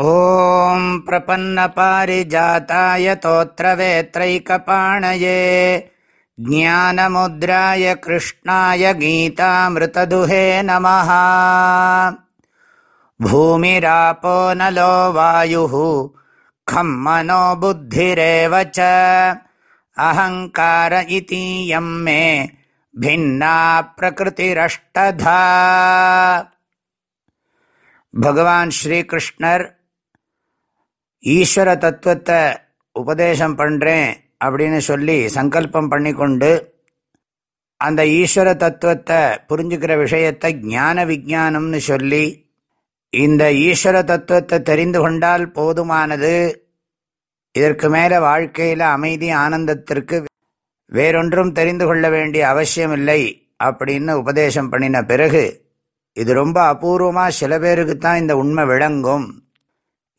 ॐ प्रपन्नपारिजाताय तोत्रवेत्रैकपाणये, ज्ञानमुद्राय कृष्णाय गीतामृतदुहे नमः। भूमिरापो नलो वायुः, खं मनो बुद्धिरेव च। अहङ्कार इतीयं मे भिन्ना प्रकृतिरष्टधा। भगवान् ஈஸ்வர தத்துவத்தை உபதேசம் பண்ணுறேன் அப்படின்னு சொல்லி சங்கல்பம் பண்ணி கொண்டு அந்த ஈஸ்வர தத்துவத்தை புரிஞ்சுக்கிற விஷயத்தை ஞான விஜானம்னு சொல்லி இந்த ஈஸ்வர தத்துவத்தை தெரிந்து கொண்டால் போதுமானது. இதற்கு மேலே வாழ்க்கையில் அமைதி ஆனந்தத்திற்கு வேறொன்றும் தெரிந்து கொள்ள வேண்டிய அவசியமில்லை அப்படின்னு உபதேசம் பண்ணின பிறகு இது ரொம்ப அபூர்வமாக சில பேருக்கு தான் இந்த உண்மை விளங்கும்.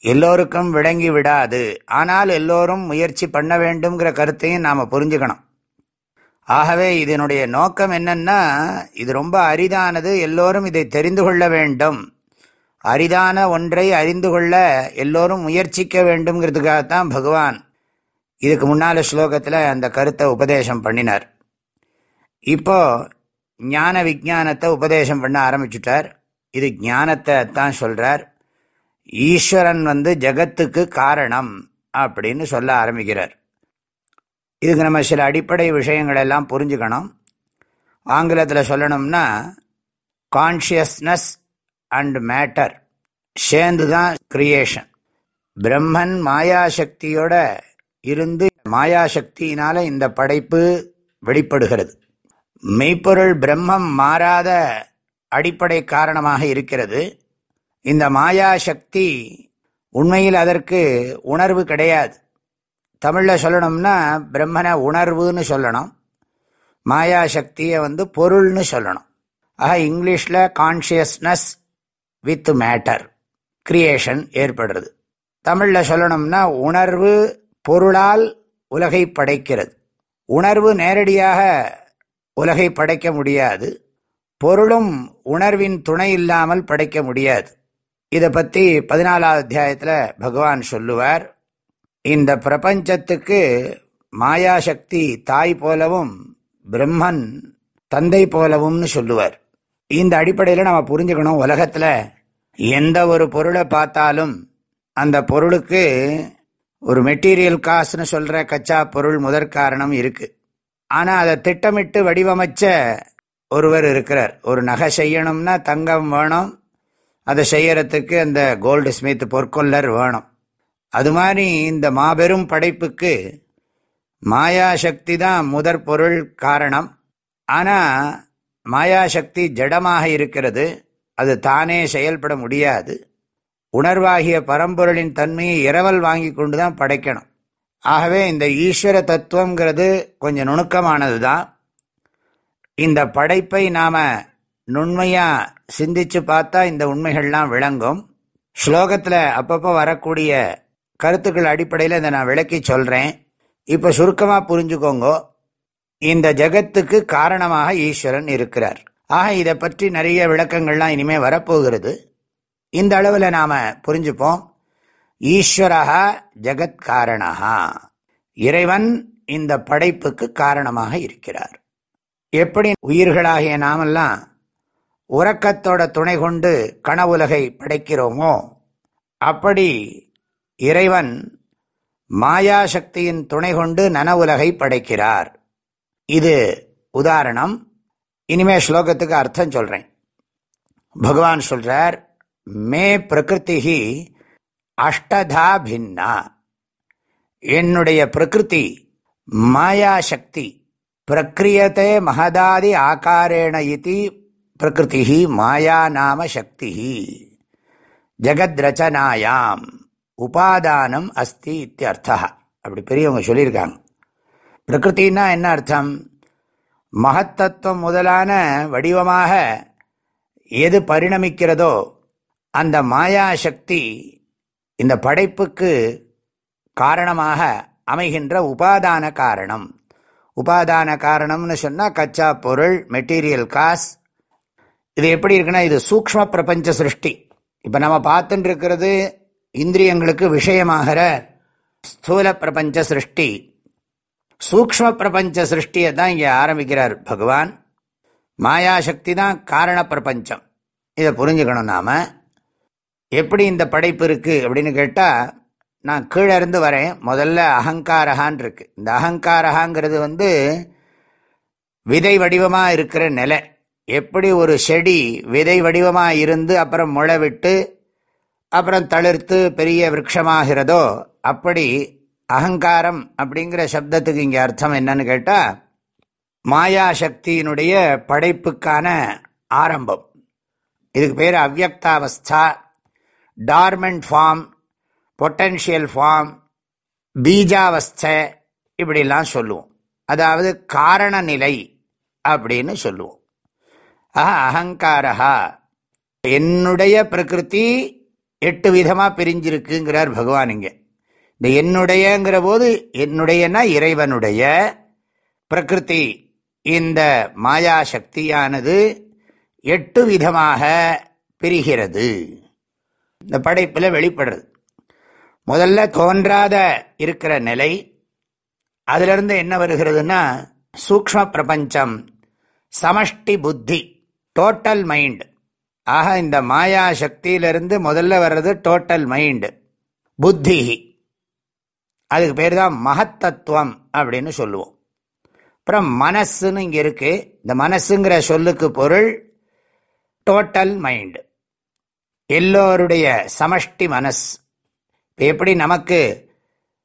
எல்லோருக்கும் விளங்கி விடாது. ஆனால் எல்லோரும் முயற்சி பண்ண வேண்டுங்கிற கருத்தையும் நாம் புரிஞ்சுக்கணும். ஆகவே இதனுடைய நோக்கம் என்னன்னா இது ரொம்ப அரிதானது எல்லோரும் இதை தெரிந்து கொள்ள வேண்டும். அரிதான ஒன்றை அறிந்து கொள்ள எல்லோரும் முயற்சிக்க வேண்டும்ங்கிறதுக்காகத்தான் பகவான் இதுக்கு முன்னால ஸ்லோகத்தில் அந்த கருத்தை உபதேசம் பண்ணினார். இப்போ ஞான விஜானத்தை உபதேசம் பண்ண ஆரம்பிச்சுட்டார். இது ஞானத்தை தான் சொல்கிறார் ஈஸ்வரன் வந்து ஜகத்துக்கு காரணம் அப்படின்னு சொல்ல ஆரம்பிக்கிறார். இதுக்கு நம்ம சில அடிப்படை விஷயங்கள் எல்லாம் புரிஞ்சுக்கணும். ஆங்கிலத்தில் சொல்லணும்னா கான்ஷியஸ்னஸ் அண்ட் மேட்டர் சேர்ந்து தான் கிரியேஷன் பிரம்மன் மாயாசக்தியோட இருந்து மாயாசக்தியினால இந்த படைப்பு வெளிப்படுகிறது. மெய்ப்பொருள் பிரம்மம் மாறாத அடிப்படை காரணமாக இருக்கிறது. இந்த மாயா சக்தி உண்மையில் அதற்கு உணர்வு கிடையாது. தமிழில் சொல்லணும்னா பிரம்மனை உணர்வுன்னு சொல்லணும். மாயா சக்தியை வந்து பொருள்னு சொல்லணும். ஆக இங்கிலீஷில் கான்ஷியஸ்னஸ் வித் மேட்டர் கிரியேஷன் ஏற்படுறது. தமிழில் சொல்லணும்னா உணர்வு பொருளால் உலகை படைக்கிறது. உணர்வு நேரடியாக உலகை படைக்க முடியாது. பொருளும் உணர்வின் துணை இல்லாமல் படைக்க முடியாது. இதை பற்றி பதினாலாவது அத்தியாயத்தில் பகவான் சொல்லுவார் இந்த பிரபஞ்சத்துக்கு மாயாசக்தி தாய் போலவும் பிரம்மன் தந்தை போலவும்னு சொல்லுவார். இந்த அடிப்படையில் நம்ம புரிஞ்சுக்கணும் உலகத்தில் எந்த ஒரு பொருளை பார்த்தாலும் அந்த பொருளுக்கு ஒரு மெட்டீரியல் காசுன்னு சொல்கிற கச்சா பொருள் முதற்காரணம் இருக்குது ஆனால் அதை திட்டமிட்டு வடிவமைச்ச ஒருவர் இருக்கிறார். ஒரு நகை செய்யணும்னா தங்கம் வேணும் அதை செய்யறதுக்கு அந்த கோல்டு ஸ்மித் பொற்கொல்லர் வேணும். அது மாதிரி இந்த மாபெரும் படைப்புக்கு மாயாசக்தி தான் முதற் பொருள் காரணம். ஆனால் மாயாசக்தி ஜடமாக இருக்கிறது. அது தானே செயல்பட முடியாது. உணர்வாகிய பரம்பொருளின் தன்மையை இரவல் வாங்கி கொண்டு தான் படைக்கணும். ஆகவே இந்த ஈஸ்வர தத்துவங்கிறது கொஞ்சம் நுணுக்கமானது தான் இந்த படைப்பை நாம் நுண்மையாக சிந்திச்சு பார்த்தா இந்த உண்மைகள்லாம் விளங்கும். ஸ்லோகத்தில் அப்பப்போ வரக்கூடிய கருத்துக்கள் அடிப்படையில் இதை நான் விளக்கி சொல்கிறேன் இப்போ சுருக்கமாக புரிஞ்சுக்கோங்கோ. இந்த ஜகத்துக்கு காரணமாக ஈஸ்வரன் இருக்கிறார். ஆக இதை பற்றி நிறைய விளக்கங்கள்லாம் இனிமேல் வரப்போகிறது. இந்த அளவில் நாம் புரிஞ்சுப்போம். ஈஸ்வரகா ஜகத்காரணா இறைவன் இந்த படைப்புக்கு காரணமாக இருக்கிறார். எப்படி உயிர்களாகிய நாமெல்லாம் உறக்கத்தோட துணை கொண்டு கனவுலகை படைக்கிறோமோ? அப்படி இறைவன் மாயாசக்தியின் துணை கொண்டு நனவுலகை படைக்கிறார். இது உதாரணம். இனிமே ஸ்லோகத்துக்கு அர்த்தம் சொல்றேன். பகவான் சொல்றார் மே பிரகிருதி அஷ்டதா பின்னா. என்னுடைய பிரகிருதி மாயாசக்தி பிரக்ரியத்தை மகதாதி ஆக்காரேண இது பிரகிருதி மாயா நாம சக்தி ஜெகத்ரச்சனாயாம். உபாதானம் அஸ்தி இத்தியர்த்தா அப்படி பெரியவங்க சொல்லியிருக்காங்க. பிரகிருத்தின்னா என்ன அர்த்தம்? மகத்தத்துவம் முதலான வடிவமாக எது பரிணமிக்கிறதோ அந்த மாயா சக்தி இந்த படைப்புக்கு காரணமாக அமைகின்ற உபாதான காரணம். உபாதான காரணம்னு சொன்னால் கச்சா பொருள் மெட்டீரியல் காஸ் இது எப்படி இருக்குன்னா இது சூக்ம பிரபஞ்ச சிருஷ்டி. இப்போ நம்ம பார்த்துட்டு இருக்கிறது இந்திரியங்களுக்கு விஷயமாகிற ஸ்தூல பிரபஞ்ச சிருஷ்டி. சூக்ம பிரபஞ்ச சிருஷ்டியை தான் இங்கே ஆரம்பிக்கிறார் பகவான். மாயாசக்தி தான் காரண பிரபஞ்சம். இதை புரிஞ்சுக்கணும் நாம். எப்படி இந்த படைப்பு இருக்குது அப்படின்னு கேட்டால் நான் கீழே இருந்து வரேன். முதல்ல அகங்காரகான் இருக்கு இந்த அகங்காரகாங்கிறது வந்து விதை வடிவமாக இருக்கிற நிலை. எப்படி ஒரு செடி விதை வடிவமாக இருந்து அப்புறம் முளை விட்டு அப்புறம் தளிர்த்து பெரிய விரக்ஷமாகிறதோ அப்படி அகங்காரம் அப்படிங்கிற சப்தத்துக்கு இங்கே அர்த்தம் என்னன்னு கேட்டால் மாயா சக்தியினுடைய படைப்புக்கான ஆரம்பம். இதுக்கு பேர் அவ்வக்தாவஸ்தா. டார்மெண்ட் ஃபார்ம் பொட்டன்ஷியல் ஃபார்ம் பீஜாவஸ்தை இப்படிலாம் சொல்லுவோம். அதாவது காரண நிலை அப்படின்னு சொல்லுவோம். ஆஹா அகங்காரா என்னுடைய பிரகிருதி எட்டு விதமாக பிரிஞ்சிருக்குங்கிறார் பகவான் இங்கே. இந்த என்னுடையங்கிற போது என்னுடையனா இறைவனுடைய பிரகிருதி. இந்த மாயா சக்தியானது எட்டு விதமாக பிரிகிறது. இந்த படைப்பில் வெளிப்படுறது. முதல்ல தோன்றாத இருக்கிற நிலை அதிலிருந்து என்ன வருகிறதுனா சூக்ம பிரபஞ்சம் சமஷ்டி புத்தி. டோட்டல் மைண்ட் ஆக இந்த மாயா சக்தியிலிருந்து முதல்ல வர்றது டோட்டல் மைண்டு புத்தி அதுக்கு பேர் தான் மகத்தத்துவம் அப்படின்னு சொல்லுவோம். அப்புறம் மனசுன்னு இங்கே இருக்கு. இந்த மனசுங்கிற சொல்லுக்கு பொருள் டோட்டல் மைண்டு எல்லோருடைய சமஷ்டி மனஸ். இப்போ எப்படி நமக்கு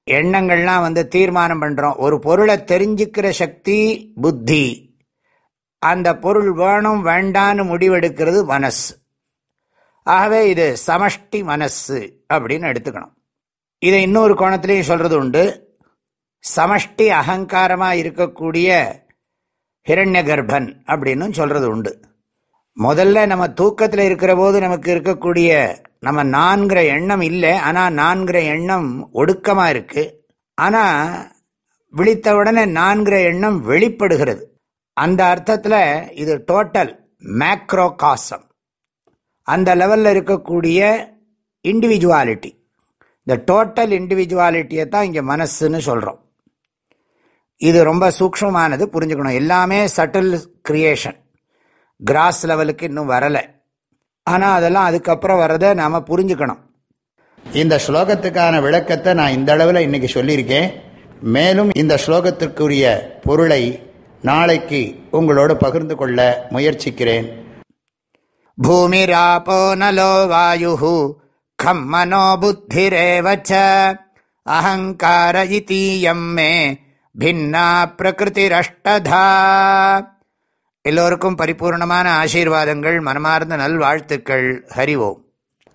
எண்ணங்கள்லாம் வந்து தீர்மானம் பண்ணுறோம் ஒரு பொருளை தெரிஞ்சுக்கிற சக்தி புத்தி. அந்த பொருள் வேணும் வேண்டான்னு முடிவெடுக்கிறது மனசு. ஆகவே இது சமஷ்டி மனசு அப்படின்னு எடுத்துக்கணும். இதை இன்னொரு கோணத்திலையும் சொல்கிறது உண்டு. சமஷ்டி அகங்காரமாக இருக்கக்கூடிய ஹிரண்ய கர்ப்பன் அப்படின்னு சொல்கிறது உண்டு. முதல்ல நம்ம தூக்கத்தில் இருக்கிற போது நமக்கு இருக்கக்கூடிய நம்ம நான்கிற எண்ணம் இல்லை. ஆனால் நான்கிற எண்ணம் ஒடுக்கமாக இருக்குது ஆனால் விழித்த உடனே நான்கிற எண்ணம் வெளிப்படுகிறது. அந்த அர்த்தத்தில் இது டோட்டல் மேக்ரோ காசம் அந்த லெவலில் இருக்கக்கூடிய இண்டிவிஜுவாலிட்டி இந்த டோட்டல் இண்டிவிஜுவாலிட்டியை தான் இங்கே மனசுன்னு சொல்கிறோம் இது ரொம்ப சூக்ஷமானது புரிஞ்சுக்கணும். எல்லாமே சட்டில் கிரியேஷன் கிராஸ் லெவலுக்கு இன்னும் வரலை. ஆனால் அதெல்லாம் அதுக்கப்புறம் வரதை நாம் புரிஞ்சுக்கணும். இந்த ஸ்லோகத்துக்கான விளக்கத்தை நான் இந்த அளவில் இன்னைக்கு சொல்லியிருக்கேன். மேலும் இந்த ஸ்லோகத்திற்குரிய பொருளை நாளைக்கு உங்களோடு பகிர்ந்து கொள்ள முயற்சிக்கிறேன். பூமிராபோ நலோ வாயு கம் மனோ புத்திரேவச்ச அகங்கார இத்தீயம் மே பின்னா பிரகிருதிரஷ்டதா. எல்லோருக்கும் பரிபூர்ணமான ஆசீர்வாதங்கள் மனமார்ந்த நல்வாழ்த்துக்கள். ஹரி ஓம்.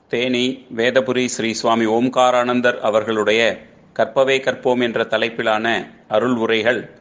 தேனி வேதபுரி ஸ்ரீ சுவாமி ஓம்காரானந்தர் அவர்களுடைய கற்பவே கற்போம் என்ற தலைப்பிலான அருள் உரைகள்